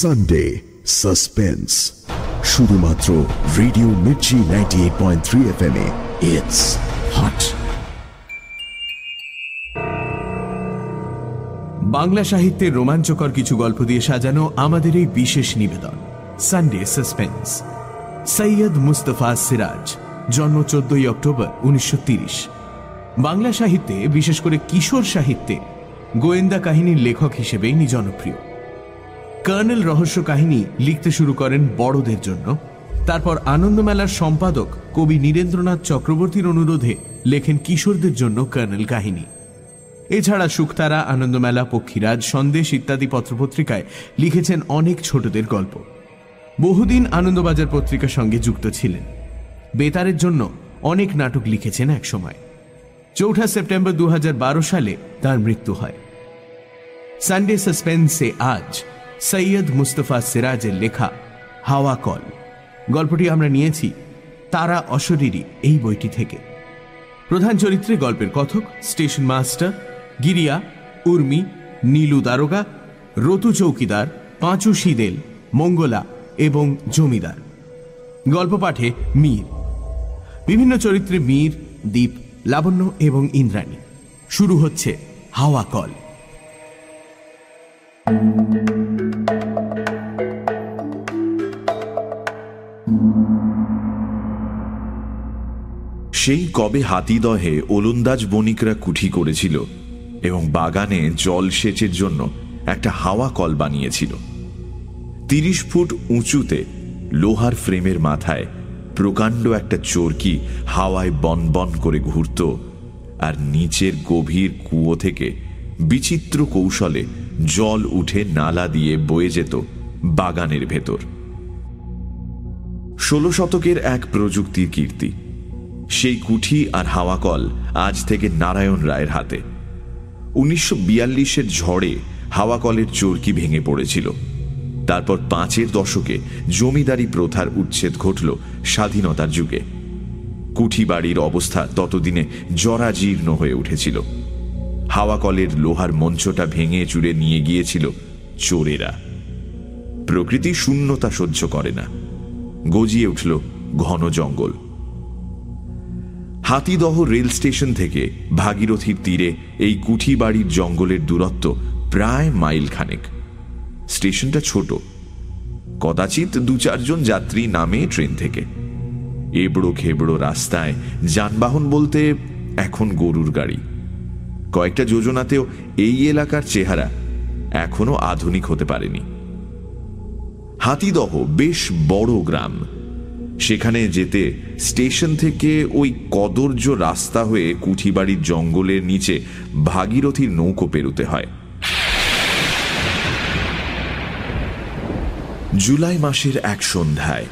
Sunday suspense শুধুমাত্র radio Mirchi ninety eight point three F M it's hot Bangla সাহিত্যের রোমাঞ্চকর কিছু গল্প দিয়ে সাজানো আমাদের এই বিশেষ নিবেদন সানডে সাসপেন্স সৈয়দ মুস্তফা সিরাজ, জন্ম চোদ্দই অক্টোবর উনিশশো বাংলা সাহিত্যে বিশেষ করে কিশোর সাহিত্যে গোয়েন্দা কাহিনীর লেখক হিসেবেই জনপ্রিয়। কর্নেল রহস্য কাহিনী লিখতে শুরু করেন বড়দের জন্য। তারপর আনন্দমেলার সম্পাদক কবি নীরেন্দ্রনাথ চক্রবর্তীর অনুরোধে লেখেন কিশোরদের জন্য কর্নেল কাহিনী। এছাড়া সুখতারা, আনন্দমেলা, পক্ষীরাজ, সন্দেশ ইত্যাদি পত্রপত্রিকায় লিখেছেন অনেক ছোটদের গল্প। বহুদিন আনন্দবাজার পত্রিকার সঙ্গে যুক্ত ছিলেন। বেতারের জন্য অনেক নাটক লিখেছেন একসময়। চৌঠা সেপ্টেম্বর দু হাজার বারো সালে তার মৃত্যু হয়। সানডে সাসপেন্সে আজ সৈয়দ মুস্তফা সিরাজের লেখা হাওয়া কল। গল্পটি আমরা নিয়েছি তারা অশরীরী এই বইটি থেকে। প্রধান চরিত্রে গল্পের কথক, স্টেশন মাস্টার, গিরিয়া, উর্মি, নীলু দারোগা, রতু চৌকিদার, পাঁচু শীদেল, মঙ্গলা এবং জমিদার। গল্প পাঠে মীর। বিভিন্ন চরিত্রে মীর দ্বীপ লাবণ্য এবং ইন্দ্রাণী। শুরু হচ্ছে হাওয়া কল। সেই কবে হাতিদহে ওলন্দাজ বণিকরা কুঠি করেছিল এবং বাগানে জল সেচের জন্য একটা হাওয়া কল বানিয়েছিল। তিরিশ ফুট উঁচুতে লোহার ফ্রেমের মাথায় প্রকাণ্ড একটা চরকি হাওয়ায় বন বন করে ঘুরত আর নিচের গভীর কুয়ো থেকে বিচিত্র কৌশলে জল উঠে নালা দিয়ে বয়ে যেত বাগানের ভেতর। ষোলো শতকের এক প্রযুক্তির কীর্তি সেই কুঠি আর হাওয়াকল আজ থেকে নারায়ণ রায়ের হাতে। উনিশশো বিয়াল্লিশের ঝড়ে হাওয়াকলের চরকি ভেঙে পড়েছিল। তারপর পাঁচের দশকে জমিদারি প্রথার উচ্ছেদ ঘটল স্বাধীনতার যুগে। কুঠি বাড়ির অবস্থা ততদিনে জরাজীর্ণ হয়ে উঠেছিল। হাওয়াকলের লোহার মঞ্চটা ভেঙে চুরে নিয়ে গিয়েছিল চোরেরা। প্রকৃতি শূন্যতা সহ্য করে না। গজিয়ে উঠল ঘন জঙ্গল। হাতিদহ রেল স্টেশন থেকে ভাগীরথীর তীরে এই কুঠি বাড়ির জঙ্গলের দূরত্ব প্রায় মাইল খানেক। স্টেশনটা ছোট। কদাচিৎ দু চারজন যাত্রী নামে ট্রেন থেকে। এবড়ো খেবড়ো রাস্তায় যানবাহন বলতে এখন গরুর গাড়ি। কয়েকটা যোজনাতেও এই এলাকার চেহারা এখনও আধুনিক হতে পারেনি। হাতিদহ বেশ বড় গ্রাম। সেখানে যেতে স্টেশন থেকে ওই কদর্য রাস্তা হয়ে কুঠিবাড়ির জঙ্গলের নিচে ভাগীরথীর নৌকো পেরুতে হয়। জুলাই মাসের এক সন্ধ্যায়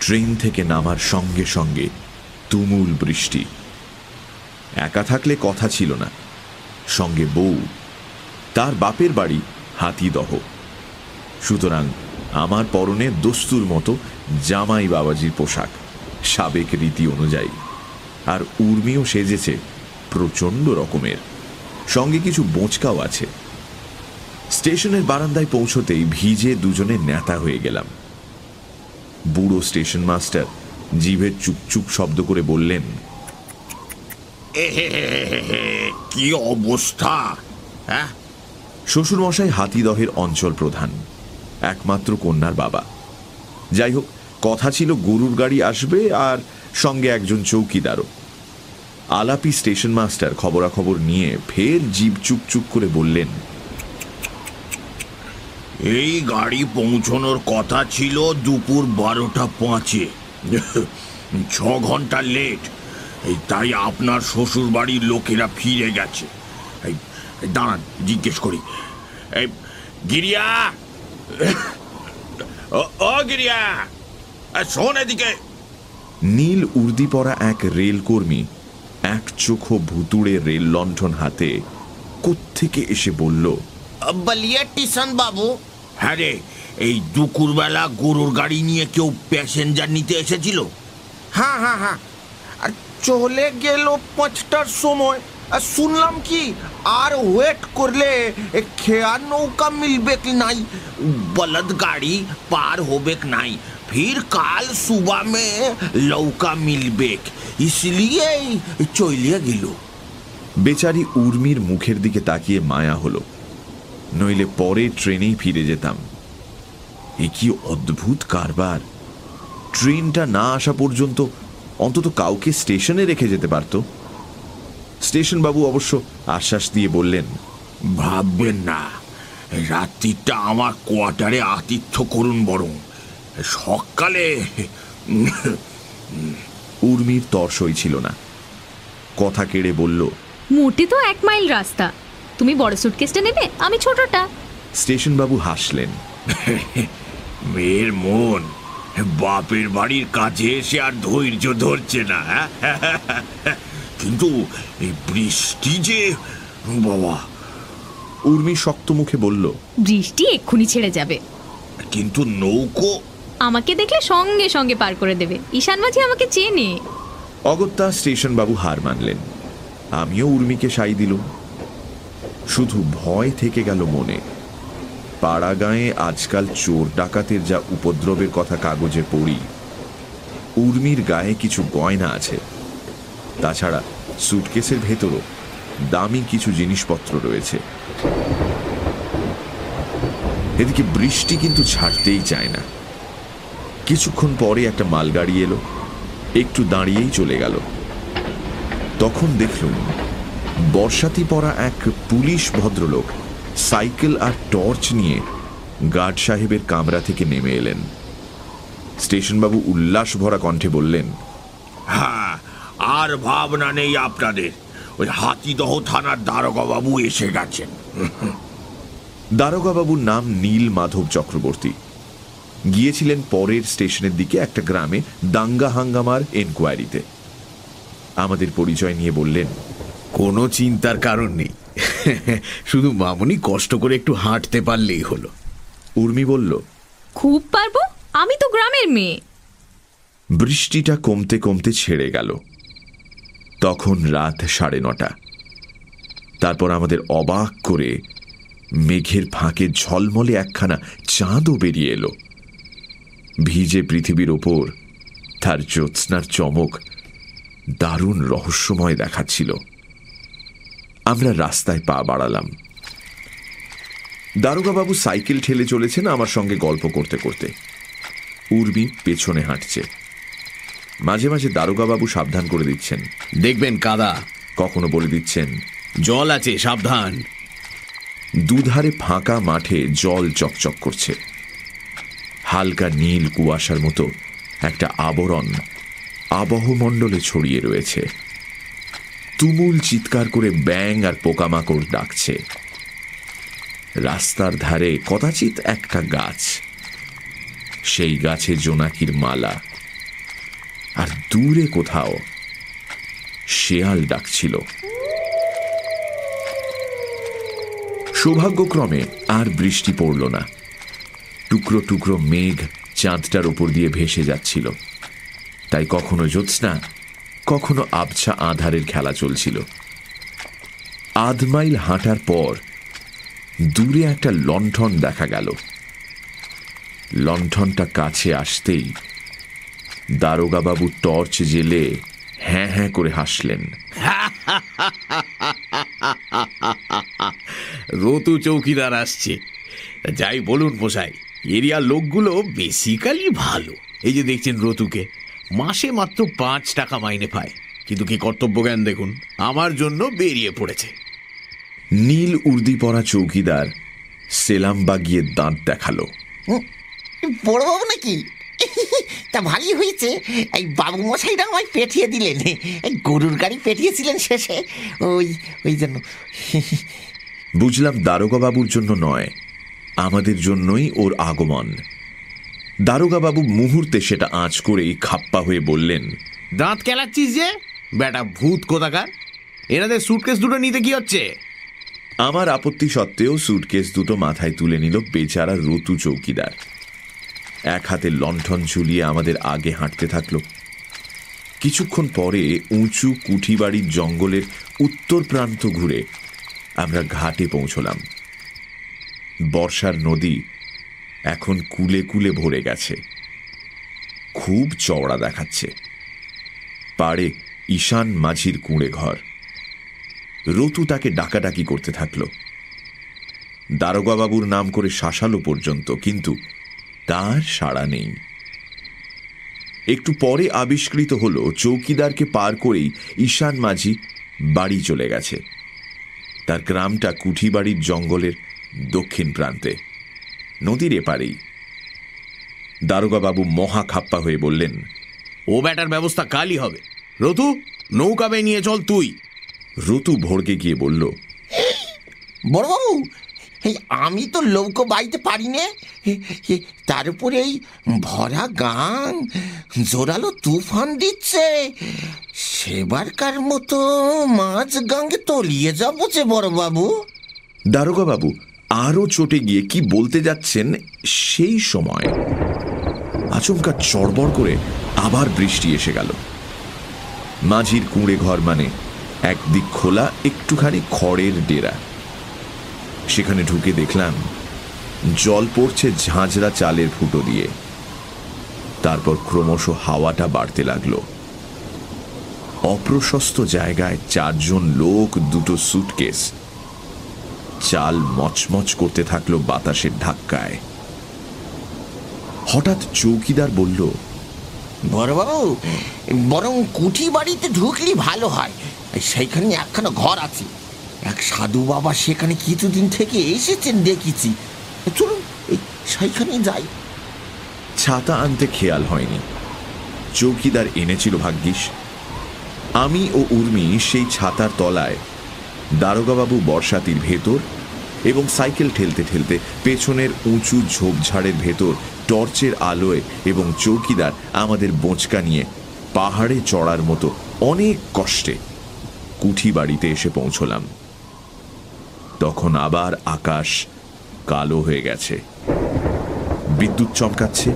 ট্রেন থেকে নামার সঙ্গে সঙ্গে তুমুল বৃষ্টি। একা থাকলে কথা ছিল না। সঙ্গে বউ, তার বাপের বাড়ি হাতিদহ। সুতরাং আমার পরনে দস্তুর মতো জামাই বাবাজির পোশাক সাবেক রীতি অনুযায়ী। আর উর্মিও সেজেছে প্রচণ্ড রকমের। সঙ্গে কিছু বোঁচকাও আছে। স্টেশনের বারান্দায় পৌঁছতেই ভিজে দুজনে নেতা হয়ে গেলাম। বুড়ো স্টেশন মাস্টার জিভের চুপচুপ শব্দ করে বললেন কি অবস্থা হ্যাঁ? শ্বশুরমশাই হাতিদহের অঞ্চল প্রধান। একমাত্র কন্যার বাবা। যাই হোক কথা ছিল গরুর গাড়ি আসবে আর সঙ্গে একজন চৌকিদারও। আলাপি স্টেশন মাস্টার খবরাখবর নিয়ে ফের জীব চুপ করে বললেন, এই গাড়ি পৌঁছনোর কথা ছিল দুপুর বারোটা পাঁচে। ছ ঘণ্টা লেট। এই তাই আপনার শ্বশুর বাড়ির লোকেরা ফিরে গেছে। দাঁড়ান, জিজ্ঞেস করি। গিরিয়া! ও গিরিয়া শোন এদিকে। নীল উর্দি পরা এক রেল কর্মী এক চোখো ভুতুড়ে রেল লণ্ঠন হাতে কোত্থেকে এসে বলল বলিয়া টিশন বাবু। হ্যাঁ রে এই দুপুরবেলা গরুর গাড়ি নিয়ে কেউ প্যাসেঞ্জার নিতে এসেছিল? হ্যাঁ হ্যাঁ হ্যাঁ। আর চলে গেল পাঁচটার সময়। শুনলাম কি আর ওয়েট করলে এ খেয়ার নৌকা মিলবে কি নাই বলদ গাড়ি পার হবে কি নাই फिर काल सुबह में लौका मिलबे इसलिए চলিয়ে গেল বেচারি উর্মির মুখের দিকে তাকিয়ে মায়া হলো নইলে পরে ট্রেনেই ফিরে যেতাম এ কি অদ্ভুত কারবার ট্রেনটা না আসা পর্যন্ত অন্তত কাউকে স্টেশনে রেখে যেতে পারত স্টেশন বাবু অবশ্য আশ্বাস দিয়ে বললেন ভাববেন না। রাত্রিটা আমার কোয়ার্টারে আতিথ্য করুন বরং। সকালে উর্মির তর্সই ছিল না। কথা কেড়ে বলল মোটে তো এক মাইল রাস্তা। তুমি বড় সুটকেসটা নেবে আমি ছোটটা। স্টেশন বাবু হাসলেন। মেয়ের মন বাপের বাড়ির কাছে এসে আর ধৈর্য ধরছে না হ্যাঁ? কিন্তু এই বৃষ্টি যে বাবা। উর্মি শক্ত মুখে বলল বৃষ্টি এক্ষুনি ছেড়ে যাবে। কিন্তু নৌকো? আমাকে দেখলে সঙ্গে সঙ্গে পার করে দেবে। ঈশান মাঝি আমাকে চেনে। অগত্যা স্টেশন বাবু হার মানলেন। আমিও উর্মিকে সাই দিলুম। শুধু ভয় থেকে গেল মনে। পাড়া গাঁয়ে আজকাল চোর ডাকাতের যা উপদ্রবের কথা কাগজে পড়ি। উর্মির গায়ে কিছু গয়না আছে। তাছাড়া সুটকেসের ভেতরও দামি কিছু জিনিসপত্র রয়েছে। এদিকে বৃষ্টি কিন্তু ছাড়তেই চায় না। কিছুক্ষণ পরে একটা মালগাড়ি এলো, একটু দাঁড়িয়েই চলে গেল। তখন দেখলুম, বর্ষাতি পরা এক পুলিশ ভদ্রলোক সাইকেল আর টর্চ নিয়ে গার্ড সাহেবের কামরা থেকে নেমে এলেন। স্টেশনবাবু উল্লাস ভরা কণ্ঠে বললেন হ্যাঁ আর ভাবনা নেই আপনাদের। ওই হাতিদহ থানার দারোগা বাবু এসে গেছেন। দারোগাবাবুর নাম নীল মাধব চক্রবর্তী। গিয়েছিলেন পরের স্টেশনের দিকে একটা গ্রামে দাঙ্গা হাঙ্গামার এনকোয়ারিতে। আমাদের পরিচয় নিয়ে বললেন কোনো চিন্তার কারণ নেই। শুধু মামুনি কষ্ট করে একটু হাঁটতে পারলেই হলো। উর্মি বলল খুব পারব? আমি তো গ্রামের মেয়ে। বৃষ্টিটা কমতে কমতে ছেড়ে গেল। তখন রাত সাড়ে নটা। তারপর আমাদের অবাক করে মেঘের ফাঁকে ঝলমলে একখানা চাঁদও বেরিয়ে এলো। ভিজে পৃথিবীর ওপর তার জ্যোৎস্নার চমক দারুণ রহস্যময় দেখাচ্ছিল। আমরা রাস্তায় পা বাড়ালাম। দারোগাবাবু সাইকেল ঠেলে চলেছেন আমার সঙ্গে গল্প করতে করতে। উর্মি পেছনে হাঁটছে। মাঝে মাঝে দারোগাবাবু সাবধান করে দিচ্ছেন। দেখবেন কাদা। কখনো বলে দিচ্ছেন জল আছে সাবধান। দুধারে ফাঁকা মাঠে জল চকচক করছে। হালকা নীল কুয়াশার মতো একটা আবরণ আবহমণ্ডলে ছড়িয়ে রয়েছে। তুমুল চিৎকার করে ব্যাং আর পোকামাকড় ডাকছে। রাস্তার ধারে কদাচিৎ একটা গাছ। সেই গাছে জোনাকির মালা। আর দূরে কোথাও শেয়াল ডাকছিল। সৌভাগ্যক্রমে আর বৃষ্টি পড়ল না। টুকরো টুকরো মেঘ চাঁদটার ওপর দিয়ে ভেসে যাচ্ছিল। তাই কখনো জ্যোৎস্না, কখনো আবছা আধারের খেলা চলছিল। আধ মাইল হাঁটার পর দূরে একটা লণ্ঠন দেখা গেল। লণ্ঠনটা কাছে আসতেই দারোগাবাবু টর্চ জেলে হ্যাঁ হ্যাঁ করে হাসলেন। রতু চৌকিদার আসছে। যাই বলুন মশাই এরিয়ার লোকগুলো বেসিক্যালি ভালো। এই যে দেখছেন রতুকে মাসে মাত্র পাঁচ টাকা মাইনে পায়। কিন্তু কি কর্তব্য জ্ঞান দেখুন আমার জন্য বেরিয়ে পড়েছে। নীল উর্দি পরা চৌকিদার সেলাম বাগিয়ে দাঁত দেখাল। বড় বাবু নাকি? তা ভালোই হয়েছে। এই বাবু মশাইরা আমায় পেঠিয়ে দিলেন। এই গরুর গাড়ি পেঠিয়েছিলেন শেষে। ওই ওই জন্য। বুঝলাম দারোগাবাবুর জন্য নয় আমাদের জন্যই ওর আগমন। দারোগাবাবু মুহূর্তে সেটা আঁচ করেই খাপ্পা হয়ে বললেন দাঁত কেলাচ্ছিস যে? বেটা ভূত কোথাকার? এনাদের সুটকেস দুটো নিতে কি হচ্ছে? আমার আপত্তি সত্ত্বেও সুটকেস দুটো মাথায় তুলে নিল বেচারা রতু চৌকিদার। এক হাতে লণ্ঠন ঝুলিয়ে আমাদের আগে হাঁটতে থাকল। কিছুক্ষণ পরে উঁচু কুঠিবাড়ির জঙ্গলের উত্তর প্রান্ত ঘুরে আমরা ঘাটে পৌঁছলাম। বর্ষার নদী এখন কুলে কুলে ভরে গেছে। খুব চওড়া দেখাচ্ছে। পাড়ে ঈশান মাঝির কুঁড়ে ঘর। রতু তাকে ডাকাডাকি করতে থাকল। দারোগাবাবুর নাম করে শাসালো পর্যন্ত, কিন্তু তার সাড়া নেই। একটু পরে আবিষ্কৃত হলো চৌকিদারকে পার করেই ঈশান মাঝি বাড়ি চলে গেছে। তার গ্রামটা কুঠিবাড়ির জঙ্গলের দক্ষিণ প্রান্তে নদীর এপারেই। দারোগাবাবু মহা খাপ্পা হয়ে বললেন ও ব্যাটার ব্যবস্থা কালই হবে। রতু নৌকা বেয়ে নিয়ে চল তুই। রতু ভোরকে গিয়ে বলল বড়বাবু আমি তো লৌকো বাইতে পারি নে তার উপরে এই ভরা গান, জোরালো তুফান দিচ্ছে। সেবারকার মতো মাছ গাঙ্গে তলিয়ে যাব যে বড়বাবু। দারোগাবাবু আরও চটে গিয়ে কি বলতে যাচ্ছেন সেই সময় আচমকা চড়বড় করে আবার বৃষ্টি এসে গেল। মাঝির কুঁড়ে ঘর মানে একদিক খোলা, একটুখানি খড়ের ডেরা। সেখানে ঢুকে দেখলাম জল পড়ছে ঝাঁঝরা চালের ফুটো দিয়ে। তারপর ক্রমশ হাওয়াটা বাড়তে লাগল। অপ্রশস্ত জায়গায় চারজন লোক, দুটো সুটকেস। চাল মচমচ করতে থাকল বাতাসের ধাক্কায়। হঠাৎ চৌকিদার বলল, বড়বাবু, বরং কুঠি বাড়িতে ঢুকলি ভালো হয়। সেইখানে একখানা ঘর আছে। এক সাধু বাবা সেখানে কিছুদিন থেকে এসেছেন দেখেছি। চলুন সেইখানে যাই। ছাতা আনতে খেয়াল হয়নি। চৌকিদার এনেছিল ভাগ্যিস। আমি ও উর্মি সেই ছাতার তলায় দারোগাবাবু বর্ষাতির ভেতর এবং সাইকেল ঠেলতে ঠেলতে পেছনের উঁচু ঝোপঝাড়ের ভেতর টর্চের আলোয় এবং চৌকিদার আমাদের বোঁচকা নিয়ে পাহাড়ে চড়ার মতো অনেক কষ্টে কুঠি বাড়িতে এসে পৌঁছলাম। তখন আবার আকাশ কালো হয়ে গেছে। বিদ্যুৎ চমকাচ্ছে,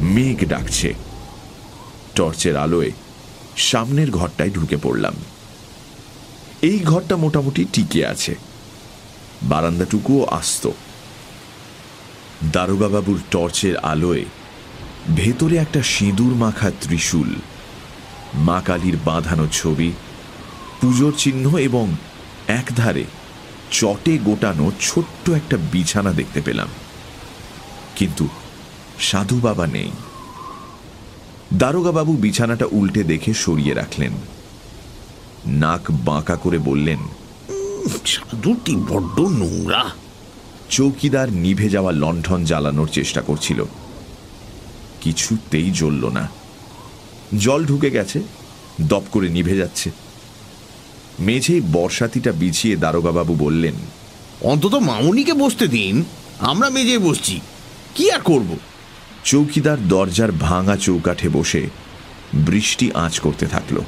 মেঘ ডাকছে। টর্চের আলোয় সামনের ঘরটায় ঢুকে পড়লাম। এই ঘরটা মোটামুটি টিকে আছে। বারান্দাটুকুও আস্ত। দারোগাবাবুর টর্চের আলোয় ভেতরে একটা সিঁদুর মাখা ত্রিশূল, মা কালীর বাঁধানো ছবি, পুজোর চিহ্ন এবং একধারে চটে গোটানো ছোট্ট একটা বিছানা দেখতে পেলাম। কিন্তু সাধু বাবা নেই। দারোগাবাবু বিছানাটা উল্টে দেখে সরিয়ে রাখলেন। নাক বাঁকা করে বললেন সাধুটি বড্ড নোংরা। চৌকিদার নিভে যাওয়া লণ্ঠন জ্বালানোর চেষ্টা করছিল। কিছুতেই জ্বলল না। জল ঢুকে গেছে দপ করে নিভে যাচ্ছে। মেঝেই বর্ষাতিটা বিছিয়ে দারোগাবাবু বললেন অন্তত মামুনিকে বসতে দিন আমরা মেজে বসছি কি আর করব? চৌকিদার দরজার ভাঙা চৌকাঠে বসে বৃষ্টি আঁচ করতে থাকল।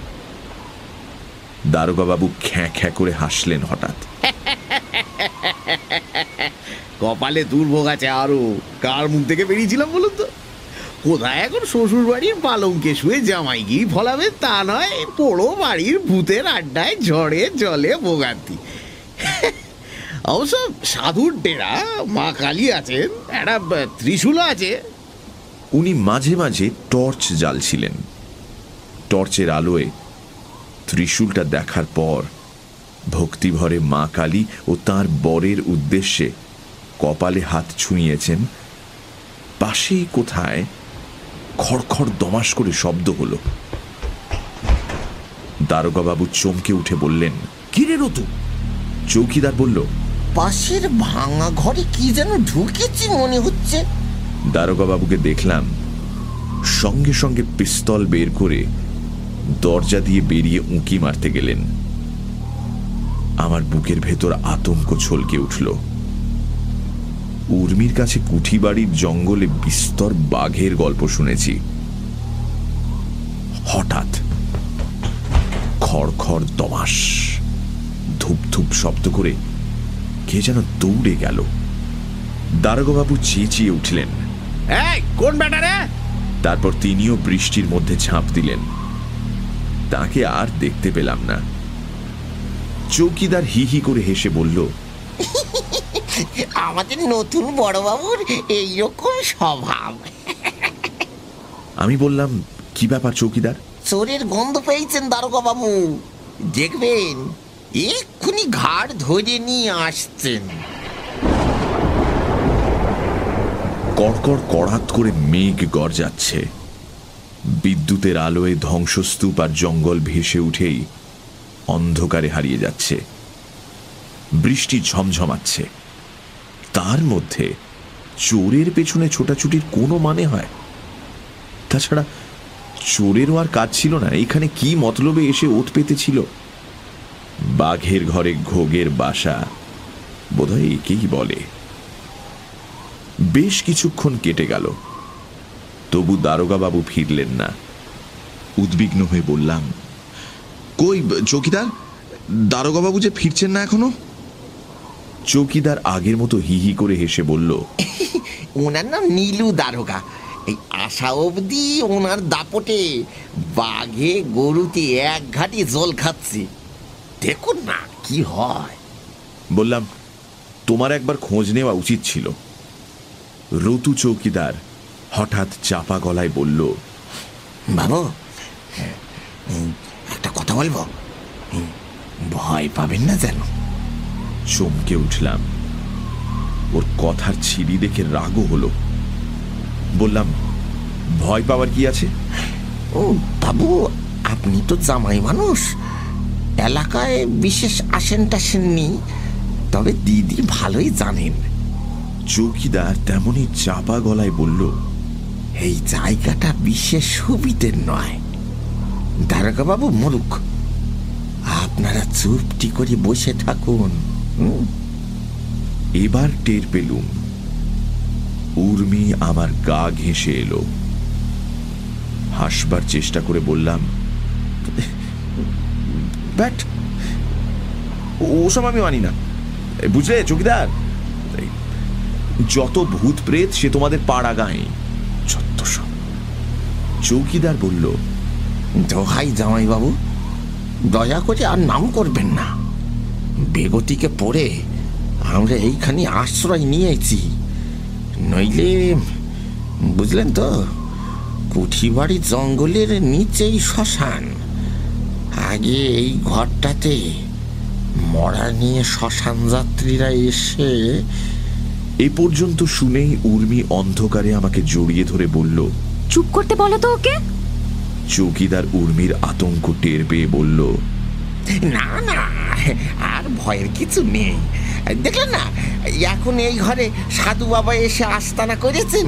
দারোগাবাবু খ্যাঁ খ্যাঁ করে হাসলেন হঠাৎ। কপালে দুর্ভোগ আছে আরও কার মুখ থেকে বেরিয়েছিলাম বলুন তো? কোথায় এখন শ্বশুর বাড়ির পালঙ্কে শুয়ে জামাই গিয়ে ফলাবে তা নয়, পোড়ো বাড়ির ভূতের আড্ডায় ঝড়ে জলে ভোগান্তি। অবশ্য সাধুর ডেরা, মা কালী আছেন, একটা ত্রিশূলও আছে। উনি মাঝে মাঝে টর্চ জ্বালছিলেন। টর্চের আলোয় ত্রিশূলটা দেখার পর ভক্তিভরে মা কালী ও তার বরের উদ্দেশ্যে কপালে হাত ছুঁয়েছেন, পাশেই কোথায় খড়খড় দমাস করে শব্দ হলো। দারোগাবাবু চমকে উঠে বললেন কিরে রতু? চৌকিদার বলল পাশের ভাঙা ঘরে কি যেন ঢুকেছি মনে হচ্ছে। দারোগাবাবুকে দেখলাম সঙ্গে সঙ্গে পিস্তল বের করে দরজা দিয়ে বেরিয়ে উঁকি মারতে গেলেন। আমার বুকের ভেতর আতঙ্ক ছলকে উঠল। উর্মির কাছে কুঠিবাড়ির জঙ্গলে বিস্তর বাঘের গল্প শুনেছি। হঠাৎ খড় খড় দমাস ধূপ শব্দ করে কে যেন দৌড়ে গেল। দারোগাবাবু চেঁচিয়ে উঠলেন কোন ব্যাটারে তারপর তিনিও বৃষ্টির মধ্যে ঝাঁপ দিলেন। তাকে আর দেখতে পেলাম না। চৌকিদার হি হি করে হেসে বলল আমাদের নতুন বড়বাবুর এইরকম স্বভাব। আমি বললাম কি ব্যাপার চৌকিদার? চোরের গন্ধ পেয়েছেন দারোগা বাবু দেখবেন এক্ষুনি ঘাড় ধরে নিয়ে আসছেন। কড়কড় কড়াত করে মেঘ গর্জাচ্ছে। বিদ্যুতের আলোয় ধ্বংসস্তূপ আর জঙ্গল ভেসে উঠেই অন্ধকারে হারিয়ে যাচ্ছে। বৃষ্টি ঝমঝমাচ্ছে। তার মধ্যে চোরের পেছনে ছোটাছুটির কোনো মানে হয়? তাছাড়া চোরেরও আর কাজ ছিল না। এখানে কি মতলবে এসে ওত পেতেছিল বাঘের ঘরে ঘোগের বাসা, বোধহয় একেই বলে। বেশ কিছুক্ষণ কেটে গেল। তবু দারোগাবাবু ফিরলেন না। উদ্বিগ্ন হয়ে বললাম, কই, চৌকিদার? দারোগাবাবু যে ফিরছেন না এখনও? চৌকিদার আগের মতো হি হি করে হেসে বলল ওনার নাম নীলু দারোগা। এই আশা অবধি ওনার দাপটে বাঘে গরুতে এক ঘাটি জল খাচ্ছে। দেখুন না কি হয়? বললাম তোমার একবার খোঁজ নেওয়া উচিত ছিল। রতু চৌকিদার হঠাৎ চাপা গলায় বলল বাবু উম, একটা কথা বলব? ভয় পাবেন না যেন? চমকে উঠলাম। ওর কথার ছিরি দেখে রাগও হলো। বললাম ভয় পাওয়ার কি আছে? ও বাবু আপনি তো জামাই মানুষ। এলাকায় বিশেষ আসেন টাসেন নেই। তবে দিদি ভালোই জানেন। চৌকিদার তেমনই চাপা গলায় বলল এই জায়গাটা বিশেষ সুবিধের নয়। দারোগা বাবু মরুক। আপনারা চুপটি করে বসে থাকুন? এবার টের পেলুম। উর্মি আমার গা ঘেঁষে এলো। হাসবার চেষ্টা করে বললাম, ব্যাট, ওসব আমি মানি না। বুঝলে, চৌকিদার? যত ভূত প্রেত সে তোমাদের পাড়া গায়ে। সব। চৌকিদার বলল, দোহাই জামাই বাবু দয়া করে আর নাম করবেন না। বেগতিকে পড়ে আমরা এইখানে আশ্রয় নিয়েছি। নইলে বুঝলেন তো কুঠিবাড়ি জঙ্গলের নিচেই শ্মশান। আগে এই ঘরটাতে মরা নিয়ে শ্মশান যাত্রীরা এসে এ পর্যন্ত শুনেই উর্মি অন্ধকারে আমাকে জড়িয়ে ধরে বলল চুপ করতে বলো তো ওকে? চৌকিদার উর্মির আতঙ্ক টের পেয়ে বলল না না, আর ভয়ের কিছু নেই। দেখলেন না, এখন এই ঘরে সাধু বাবা এসে আস্তানা করেছেন।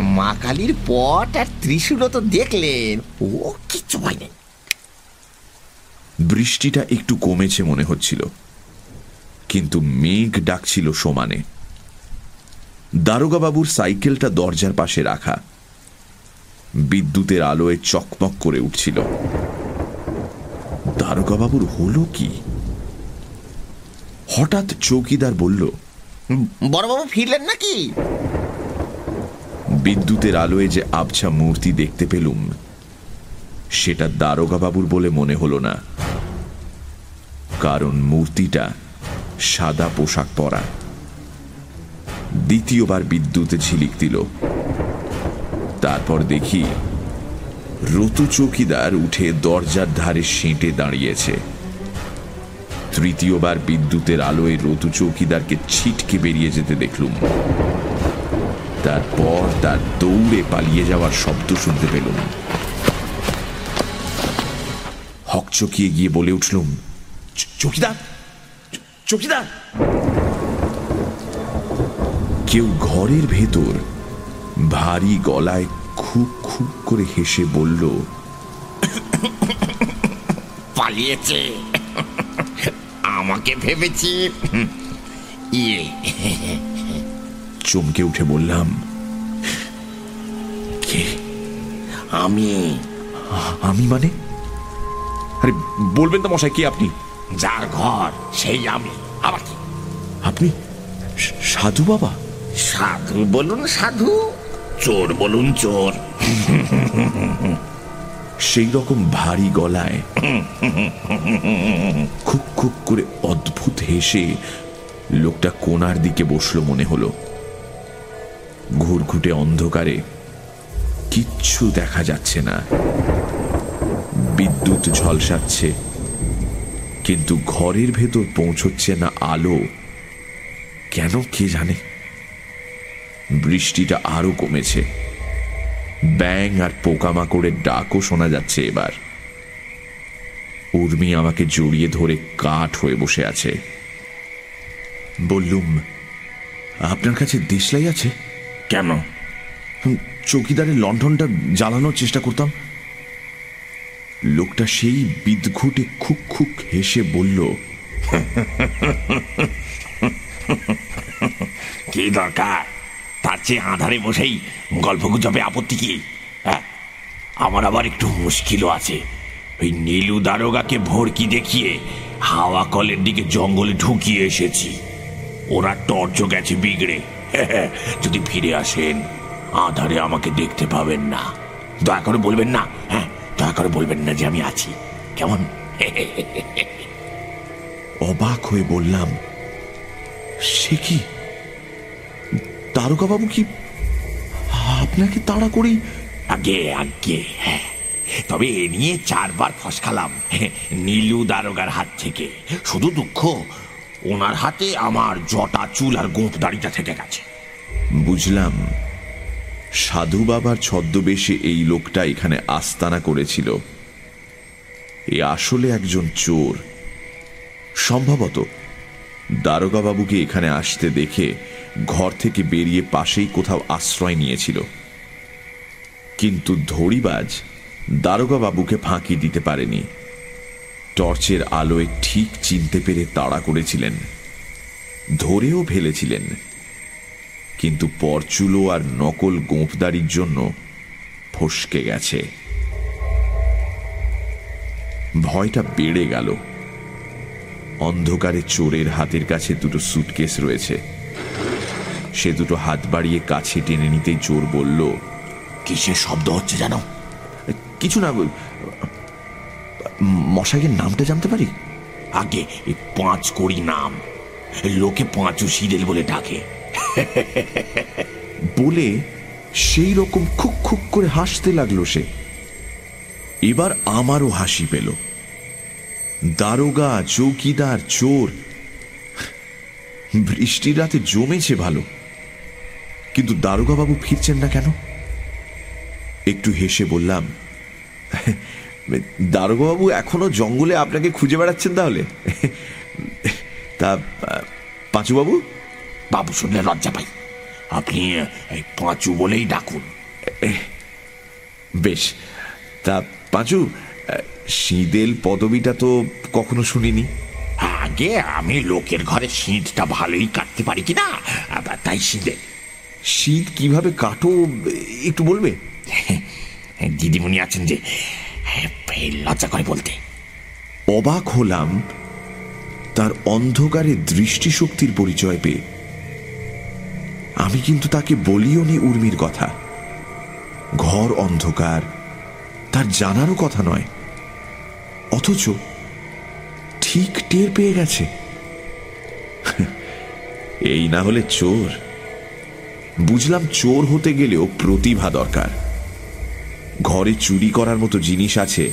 মা কালীর পট আর ত্রিশূলও তো দেখলেন। ও, কিচ্ছু ভয় নেই বৃষ্টিটা একটু কমেছে মনে হচ্ছিল। কিন্তু মেঘ ডাকছিল সমানে। দারোগাবাবুর সাইকেলটা দরজার পাশে রাখা। বিদ্যুতের আলোয় চকমক করে উঠছিল। দারোগাবাবুর হলো কি? হঠাৎ চৌকিদার বলল বড়বাবু ফিরলেন নাকি? বিদ্যুতের আলোয় যে আবছা মূর্তি দেখতে পেলুম সেটা দারোগাবাবুর বলে মনে হলো না। কারণ মূর্তিটা সাদা পোশাক পরা। দ্বিতীয়বার বিদ্যুতে ঝিলিক দিল। তারপর দেখি রতু চৌকিদার উঠে দরজার ধারে সেঁটে দাঁড়িয়েছে। তৃতীয়বার বিদ্যুতের আলোয় রতু চৌকিদারকে ছিটকে বেরিয়ে যেতে দেখলুম। তারপর তার দৌড়ে পালিয়ে যাওয়ার শব্দ শুনতে পেলুম। হকচকিয়ে গিয়ে বলে উঠলুম, "চ- চৌকিদার! চৌকিদার! কেউ ঘরের ভেতর ভারী গলায় খুব খুব করে হেসে বলল পালিয়েছে। আমাকে ভেবেছি ইয়ে। চমকে উঠে বললাম কে? আমি। আমি মানে? আরে বলবেন তো মশাই কে আপনি? যার ঘর সেই আমি। আবার কি? আপনি সাধু বাবা? সাধু বলুন সাধু। চোর বলুন চোর। সেই রকম ভারী গলায় খুব খুক করে অদ্ভুত হেসে লোকটা কোনার দিকে বসল মনে হলো। ঘুরঘুটে অন্ধকারে কিচ্ছু দেখা যাচ্ছে না। বিদ্যুৎ ঝলসাচ্ছে, কিন্তু ঘরের ভেতর পৌঁছচ্ছে না আলো। কেন কে জানে? বৃষ্টিটা আরও কমেছে। ব্যাং আর পোকামাকড়ের ডাকও শোনা যাচ্ছে এবার। উর্মি আমাকে জড়িয়ে ধরে কাঠ হয়ে বসে আছে। বললুম আপনার কাছে দেশলাই আছে? কেন? চৌকিদারের লণ্ঠনটা জ্বালানোর চেষ্টা করতাম। লোকটা সেই বিদঘুটে খুক খুক হেসে বলল কি দরকার? তার চেয়ে আধারে বসেই গল্প গুজবে আপত্তি কি? হ্যাঁ আমার আবার একটু মুশকিলও আছে। ওই নীলু দারোগাকে ভরকি দেখিয়ে হাওয়া কলের দিকে জঙ্গলে ঢুকিয়ে এসেছি। ওরা টর্চও গেছে বিগড়ে। যদি ফিরে আসেন, আধারে আমাকে দেখতে পাবেন না। দয়া করে বলবেন না হ্যাঁ দয়া করে বলবেন না যে আমি আছি। কেমন? অবাক হয়ে বললাম, সে কি? বাবু কি আপনাকে তাড়া করেই আগে আগে হ্যাঁ। তবে এ নিয়ে চারবার ফসকালাম নীলু দারোগার হাত থেকে। শুধু দুঃখ ওনার হাতে আমার জটা চুল আর গোপ দাড়িটা থেকে গেছে। বুঝলাম। সাধু বাবার ছদ্মবেশে এই লোকটা এখানে আস্তানা করেছিল। এ আসলে একজন চোর। সম্ভবত দারোগা বাবুকে এখানে আসতে দেখে ঘর থেকে বেরিয়ে পাশেই কোথাও আশ্রয় নিয়েছিল। কিন্তু ধড়িবাজ দারোগা বাবুকে ফাঁকি দিতে পারেনি। টর্চের আলোয় ঠিক চিনতে পেরে তাড়া করেছিলেন। ধরেও ফেলেছিলেন। কিন্তু পরচুলো আর নকল গোঁফদারির জন্য ফসকে গেছে। ভয়টা বেড়ে গেল। অন্ধকারে চোরের হাতের কাছে দুটো সুটকেস রয়েছে। সে দুটো হাত বাড়িয়ে কাছে টেনে নিতে চোর বলল কিসের শব্দ হচ্ছে জানো কিছু না মশাইয়ের নামটা জানতে পারি? আগে পাঁচ কড়ি নাম লোকে পাঁচু সিরেল বলে ডাকে। বলে সেই রকম খুক খুক করে হাসতে লাগল সে। এবার আমারও হাসি পেল। দারোগা চৌকিদার চোর বৃষ্টির রাতে জমেছে ভালো। কিন্তু দারোগা বাবু ফিরছেন না কেন? একটু হেসে বললাম দারোগা বাবু এখনও জঙ্গলে আপনাকে খুঁজে বেড়াচ্ছেন তাহলে? তা পাঁচু বাবু বাবু শুনলে লজ্জা পাই। আপনি এই পাঁচু বলেই ডাকুন। বেশ। তা পাঁচু শীতেল পদবিটা তো কখনো শুনিনি? আগে আমি লোকের ঘরে শীতটা ভালোই কাটতে পারি কিনা? তাই শীতে শীত কীভাবে কাটো একটু বলবে? দিদিমণি আছেন যে লজ্জা করে বলতে। অবাক হলাম তার অন্ধকারে দৃষ্টিশক্তির পরিচয় পেয়ে। আমি কিন্তু তাকে বলিও নি উর্মির কথা। ঘর অন্ধকার তার জানারও কথা নয়। অথচ ঠিক টের পেয়ে গেছে। এই না হলে চোর। বুঝলাম চোর হতে গেলেও প্রতিভা দরকার। ঘরে চুরি করার মতো জিনিস আছে,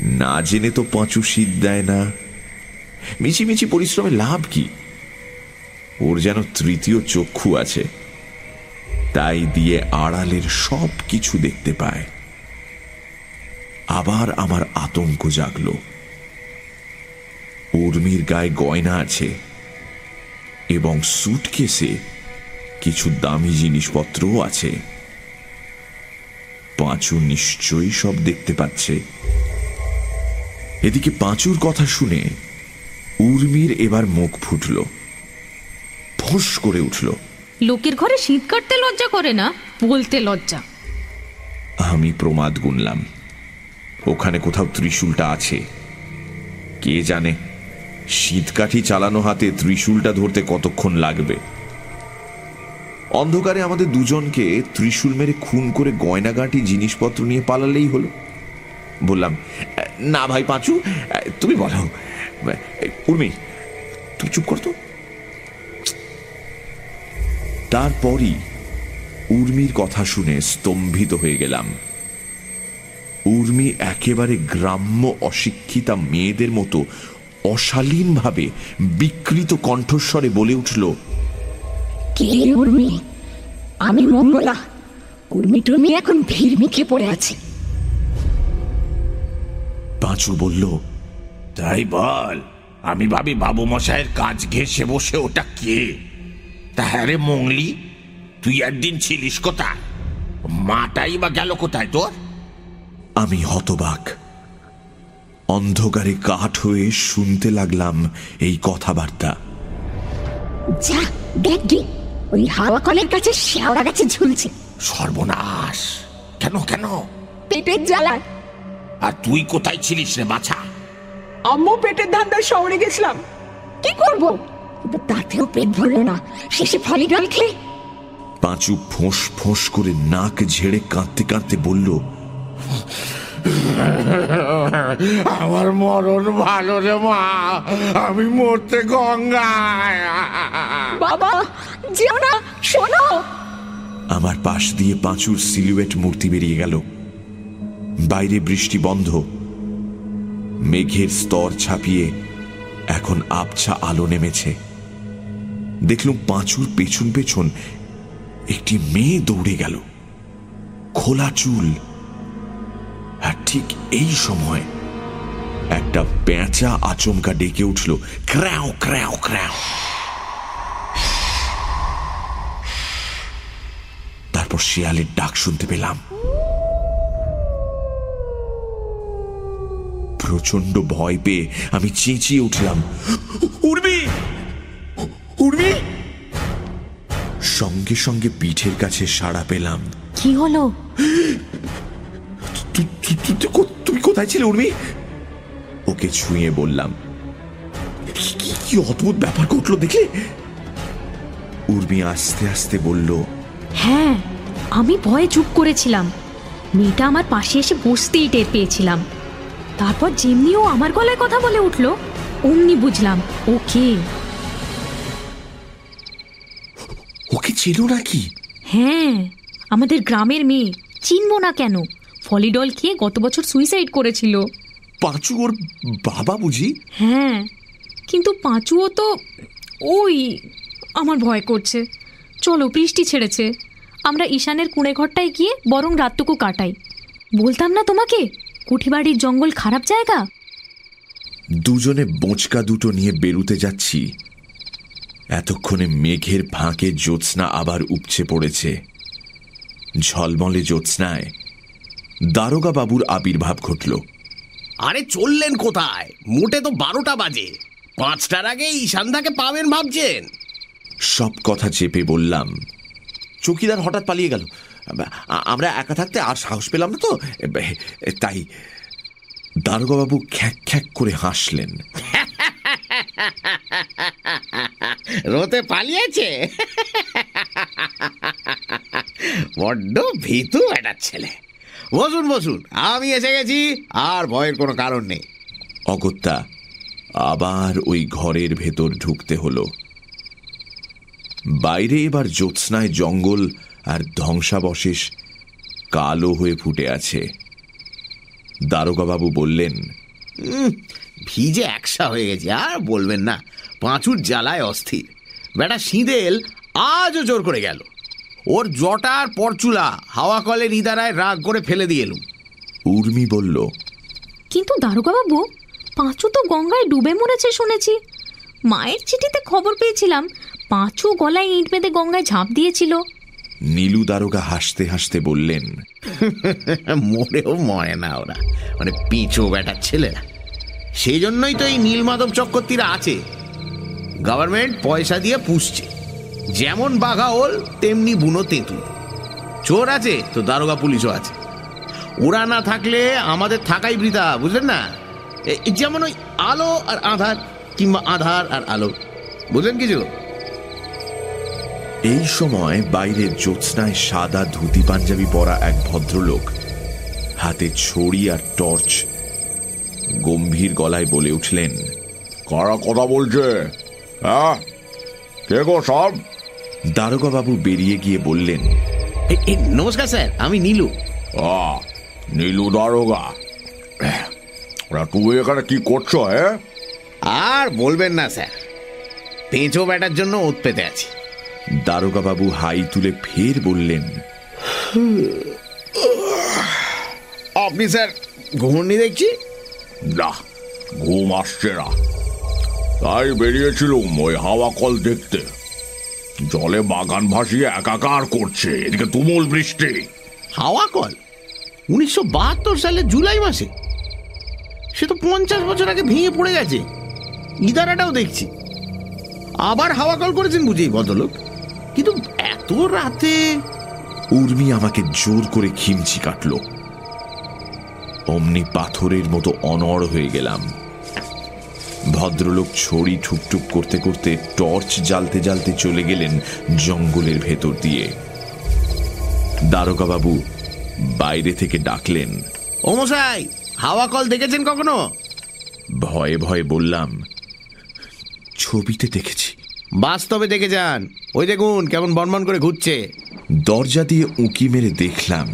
না জেনে তো পাঁচু শীত দেয় না। মিছিমিছি পরিশ্রমে লাভ কি? ওর যেন তৃতীয় চক্ষু আছে, তাই দিয়ে আড়ালের সব কিছু দেখতে পায়। আবার আমার আতঙ্ক জাগল। উর্মির গায়ে গয়না আছে এবং সুটকেসে কিছু দামি জিনিসপত্রও আছে। পাঁচু নিশ্চয়ই সব দেখতে পাচ্ছে। এদিকে পাঁচুর কথা শুনে উর্মির এবার মুখ ফুটল। ফোঁস করে উঠল। লোকের ঘরে শীত কাটতে লজ্জা করে না? বলতে লজ্জা। আমি প্রমাদ গুনলাম। ওখানে কোথাও ত্রিশূলটা আছে। কে জানে শীতকাঠি চালানো হাতে ত্রিশূলটা ধরতে কতক্ষণ লাগবে। অন্ধকারে আমাদের দুজনকে ত্রিশূল মেরে খুন করে গয়নাগাঁটি জিনিসপত্র নিয়ে পালালেই হলো। বললাম, না ভাই পাঁচু, তুমি বলো। উর্মি, তুমি চুপ করতো? তারপরই উর্মির কথা শুনে স্তম্ভিত হয়ে গেলাম। উর্মি একেবারে গ্রাম্য অশিক্ষিতা মেয়েদের মতো অশালীনভাবে বিকৃত কণ্ঠস্বরে বলে উঠল কে উর্মি? আমি মঙ্গলা। উর্মি টুর্মি এখন ভিড় মিখে পড়ে আছে। পাঁচু বলল তাই বল আমি ভাবি বাবু মশাইয়ের কাজ ঘেসে বসে ওটা কে? তা হ্যাঁ রে মংলি তুই একদিন ছিলিস কোথায়? মাটাই বা গেল কোথায় তোর? আমি হতবাক। অন্ধকারে কাঠ হয়ে শুনতে লাগলাম এই কথাবার্তা। যা দেখ ওই হাওয়া কলের কাছে শেওড়া গাছে ঝুলছে। সর্বনাশ। কেন কেন? পেটের জ্বালায় আর তুই কোথায় ছিলিস রে বাছা? আম্মু পেটের ধান্দায় শহরে গেছিলাম। কি করব? তাতেও পেট ভরলো না। শেষে ফলিডল খেয়ে পাঁচু ফোঁস ফোঁস করে নাক ঝেড়ে কাঁদতে কাঁদতে বলল আমার মরণ ভালো রে মা আমি মরতে গঙ্গায়। বাবা যেও না শোনো। আমার পাশ দিয়ে পাঁচুর সিলুয়েট মূর্তি বেরিয়ে গেল। বাইরে বৃষ্টি বন্ধ। মেঘের স্তর ছাপিয়ে এখন আবছা আলো নেমেছে। দেখলুম পাঁচুর পেছন পেছন একটি মেয়ে দৌড়ে গেল। খোলা চুল ঠিক এই সময় একটা পেঁচা আচমকা ডেকে উঠল। ক্র্যাও ক্র্যাও ক্র্যাও। তারপর শিয়ালের ডাক শুনতে পেলাম। প্রচণ্ড ভয় পেয়ে আমি চেঁচিয়ে উঠলাম। উর্মি! উর্মি! সঙ্গে সঙ্গে পিঠের কাছে সাড়া পেলাম। কি হলো? তুমি কোথায় ছিলে উর্মি? ওকে ছুঁয়ে বললাম। কি- অদ্ভুত ব্যাপার ঘটলো দেখলে উর্মি আস্তে আস্তে বলল হ্যাঁ আমি ভয়ে চুপ করেছিলাম। মেয়েটা আমার পাশে এসে বসতেই টের পেয়েছিলাম। তারপর যেমনি ও আমার গলায় কথা বলে উঠল অমনি বুঝলাম ওকে। ওকে ছিল নাকি? হ্যাঁ আমাদের গ্রামের মেয়ে। চিনবো না কেন? ফলিডল খেয়ে গত বছর সুইসাইড করেছিল। পাঁচু ওর বাবা বুঝি? হ্যাঁ কিন্তু পাঁচুও তো ওই আমার ভয় করছে। চলো বৃষ্টি ছেড়েছে। আমরা ঈশানের কুঁড়ে ঘরটায় গিয়ে বরং রাতটুকু কাটাই। বলতাম না তোমাকে কুঠিবাড়ির জঙ্গল খারাপ জায়গা? দুজনে বোঁচকা দুটো নিয়ে বেরুতে যাচ্ছি। এতক্ষণে মেঘের ফাঁকে জ্যোৎস্না আবার উপচে পড়েছে। ঝলমলে জ্যোৎস্নায় দারোগা বাবুর আবির্ভাব ঘটল। আরে চললেন কোথায়? মোটে তো বারোটা বাজে। পাঁচটার আগে ঈশানদাকে পাবেন ভাবছেন। সব কথা চেপে বললাম। চকিদার হঠাৎ পালিয়ে গেল। আমরা একা থাকতে আর সাহস পেলাম না তো। তাই দারোগাবাবু খ্যাক খ্যাক করে হাসলেন। রোতে পালিয়েছে? বড্ড ভীতু একটা ছেলে। বসুন বসুন। আমি এসে গেছি আর ভয়ের কোনো কারণ নেই। অগত্যা আবার ওই ঘরের ভেতর ঢুকতে হলো। বাইরে এবার জ্যোৎস্নায় জঙ্গল আর ধ্বংসাবশেষ কালো হয়ে ফুটে আছে। দারোগাবাবু বললেন ভিজে একসা হয়ে গেছে আর বলবেন না পাঁচুর জ্বালায় অস্থির। বেটা সিঁদেল আজও জোর করে গেল। ওর জটার পরচুলা হাওয়া কলের ইদারায় রাগ করে ফেলে দিয়ে এলুম। উর্মি বলল কিন্তু দারোগাবাবু পাঁচু তো গঙ্গায় ডুবে মরেছে শুনেছি। মায়ের চিঠিতে খবর পেয়েছিলাম পাঁচু গলায় ইঁট বেঁধে গঙ্গায় ঝাঁপ দিয়েছিল। নীলু দারোগা হাসতে হাসতে বললেন মরেও মরে না ওরা মানে পিঁচো বেটার ছেলেরা। সেই জন্যই তো এই নীলমাধব চক্রবর্তীরা আছে। গভর্নমেন্ট পয়সা দিয়ে পুষছে। যেমন বাঘা ওল তেমনি বুনো তেঁতুল। চোর আছে তো দারোগা পুলিশও আছে। ওরা না থাকলে আমাদের থাকাই বৃথা বুঝলেন না? যেমন ওই আলো আর আধার কিংবা আধার আর আলো। বুঝলেন কিছু? এই সময় বাইরে জ্যোৎস্নায় সাদা ধুতি পাঞ্জাবি পরা এক ভদ্রলোক হাতে ছড়ি আর টর্চ গম্ভীর গলায় বলে উঠলেন কারা কথা বলছে? হ্যাঁ? কে গো সব? দারোগা বাবু বেরিয়ে গিয়ে বললেন নমস্কার স্যার আমি নীলু। নীলু দারোগা। তুই এখানে কি করছ হ্যাঁ আর বলবেন না স্যার পেঁচো ব্যাটার জন্য ওত পেতে আছি। দারোগা বাবু হাই তুলে ফের বললেন আপনি স্যার ঘূর্ণি দেখছি? না ঘুম আসছে না। তাই বেরিয়েছিলুম ওই হাওয়া কল দেখতে। জলে বাগান ভাসিয়ে একাকার করছে। এদিকে তুমুল বৃষ্টি। হাওয়া কল? উনিশশো সালের জুলাই মাসে? সে তো পঞ্চাশ বছর আগে ভেঙে পড়ে গেছে। ইদারাটাও দেখছি। আবার হাওয়া কল করেছেন বুঝি ভদ্রলোক? কিন্তু এত রাতে উর্মি আমাকে জোর করে খিমচি কাটল। অমনি পাথরের মতো অনড় হয়ে গেলাম। ভদ্রলোক ছড়ি ঠুকঠুক করতে করতে টর্চ জ্বালতে জ্বালতে চলে গেলেন জঙ্গলের ভেতর দিয়ে। দারোগাবাবু বাইরে থেকে ডাকলেন ও মশাই হাওয়া কল দেখেছেন কখনো? ভয়ে ভয়ে বললাম ছবিতে দেখেছি। বাস্তবে দেখে যান। ওই দেখুন কেমন বনবন করে ঘুরছে। দরজা দিয়ে উঁকি মেরে দেখলাম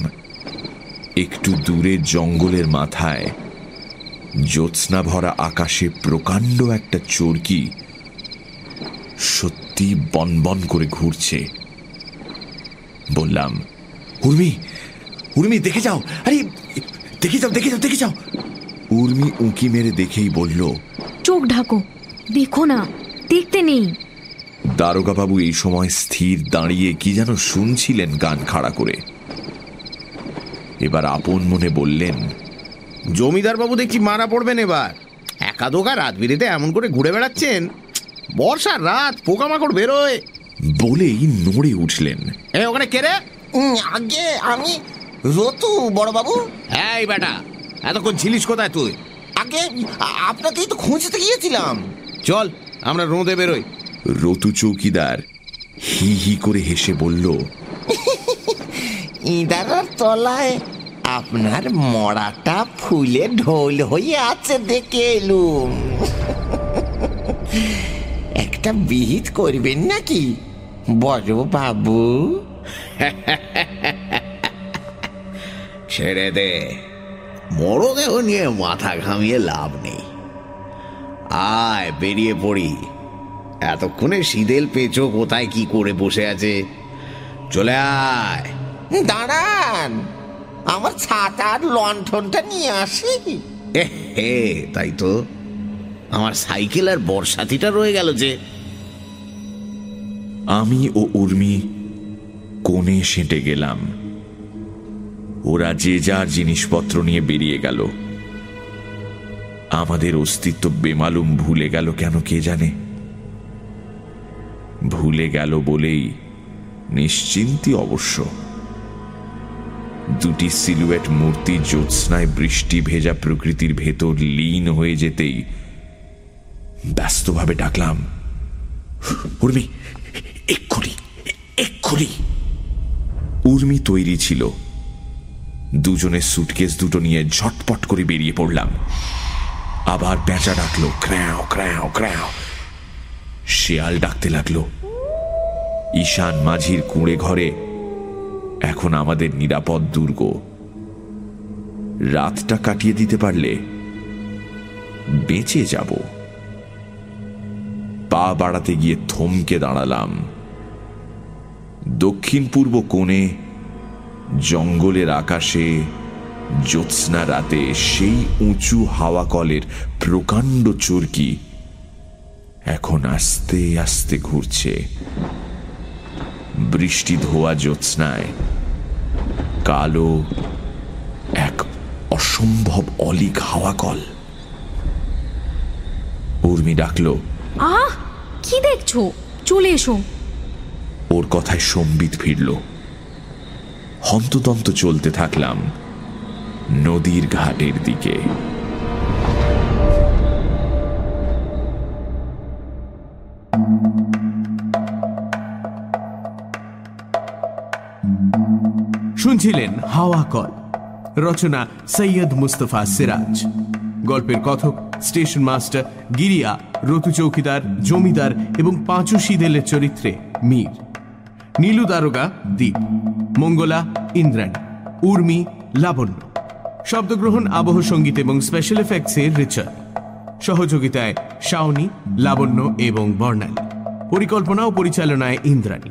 একটু দূরে জঙ্গলের মাথায় জ্যোৎস্না ভরা আকাশে প্রকাণ্ড একটা চরকি সত্যি বনবন করে ঘুরছে। বললাম উর্মি উর্মি দেখে যাও। আরে দেখে যাও দেখে যাও দেখে যাও। উর্মি উঁকি মেরে দেখেই বলল চোখ ঢাকো দেখো না দেখতে নেই। দারোগাবাবু এই সময় স্থির দাঁড়িয়ে কি যেন শুনছিলেন গান খাড়া করে। এবার আপন মনে বললেন জমিদার বাবু দেখছি মারা পড়বেন এবার। একা দোকা রাত বিরেতে এমন করে ঘুরে বেড়াচ্ছেন। বর্ষার রাত পোকামাকড় বেরোয়। বলেই নড়ে উঠলেন। এ ওখানে কে রে? আগে আমি রতু বড়বাবু। এই বেটা এতক্ষণ ছিলিস কোথায় তুই? আগে আপনাকেই তো খুঁজতে গিয়েছিলাম। চল আমরা রোদে বেরোই। রতু চৌকিদার হি হি করে হেসে বলল ইঁদারার তলায় আপনার মরাটা ফুলে ঢোল হয়ে আছে দেখে এলুম। একটা বিহিত করবেন নাকি? বড় বাবু। ছেড়ে দে। মরদেহ নিয়ে মাথা ঘামিয়ে লাভ নেই। আয় বেরিয়ে পড়ি। এতক্ষণে শীতেল পেঁচো কোথায় কি করে বসে আছে? চলে আয়। দাঁড়ান। আমার ছাতার লণ্ঠনটা নিয়ে আসি। হে, তাই তো। আমার সাইকেল আর বর্ষাতিটা রয়ে গেল যে। আমি ও উর্মি কোণে সেঁটে গেলাম। ওরা যে যার জিনিসপত্র নিয়ে বেরিয়ে গেল। আমাদের অস্তিত্ব বেমালুম ভুলে গেল কেন কে জানে? ভুলে গেল বলেই নিশ্চিন্তি অবশ্য। দুটি সিলুয়েট মূর্তি জ্যোৎস্নায় বৃষ্টি ভেজা প্রকৃতির ভেতর লীন হয়ে যেতেই ব্যস্তভাবে ডাকলাম, উর্মি, এক্ষুনি এক্ষুনি! উর্মি তৈরি ছিল। দুজনের সুটকেস দুটো নিয়ে ঝটপট করে বেরিয়ে পড়লাম। আবার পেঁচা ডাকলো, ক্র্যাও ক্র্যাও ক্র্যাও! শেয়াল ডাকতে লাগল। ঈশান মাঝির কুঁড়ে ঘরে এখন আমাদের নিরাপদ দুর্গ। রাতটা কাটিয়ে দিতে পারলে বেঁচে যাব। পা বাড়াতে গিয়ে থমকে দাঁড়ালাম। দক্ষিণ পূর্ব কোণে জঙ্গলের আকাশে জ্যোৎস্না রাতে সেই উঁচু হাওয়া কলের প্রকাণ্ড চরকি এখন আস্তে আস্তে ঘুরছে। বৃষ্টি ধোয়া জ্যোৎস্নায়। কালো এক অসম্ভব অলিক হাওয়া কল উর্মি ডাকলো আহ কি দেখছ? চলে এসো। ওর কথায় সম্বিত ফিরল। হন্তদন্ত চলতে থাকলাম নদীর ঘাটের দিকে। শুনছিলেন হাওয়া কল। রচনা সৈয়দ মুস্তফা সিরাজ। গল্পের কথক, স্টেশন মাস্টার, গিরিয়া, রতু চৌকিদার, জমিদার এবং পাঁচু শীদেলের চরিত্রে মীর। নীলু দারোগা দ্বীপ মঙ্গলা, ইন্দ্রাণী। উর্মি, লাবণ্য। শব্দগ্রহণ, আবহ সংগীত এবং স্পেশাল এফেক্টসে রিচার্ড সহযোগিতায় শাওনি, লাবণ্য এবং বর্ণালী। পরিকল্পনা ও পরিচালনায় ইন্দ্রাণী।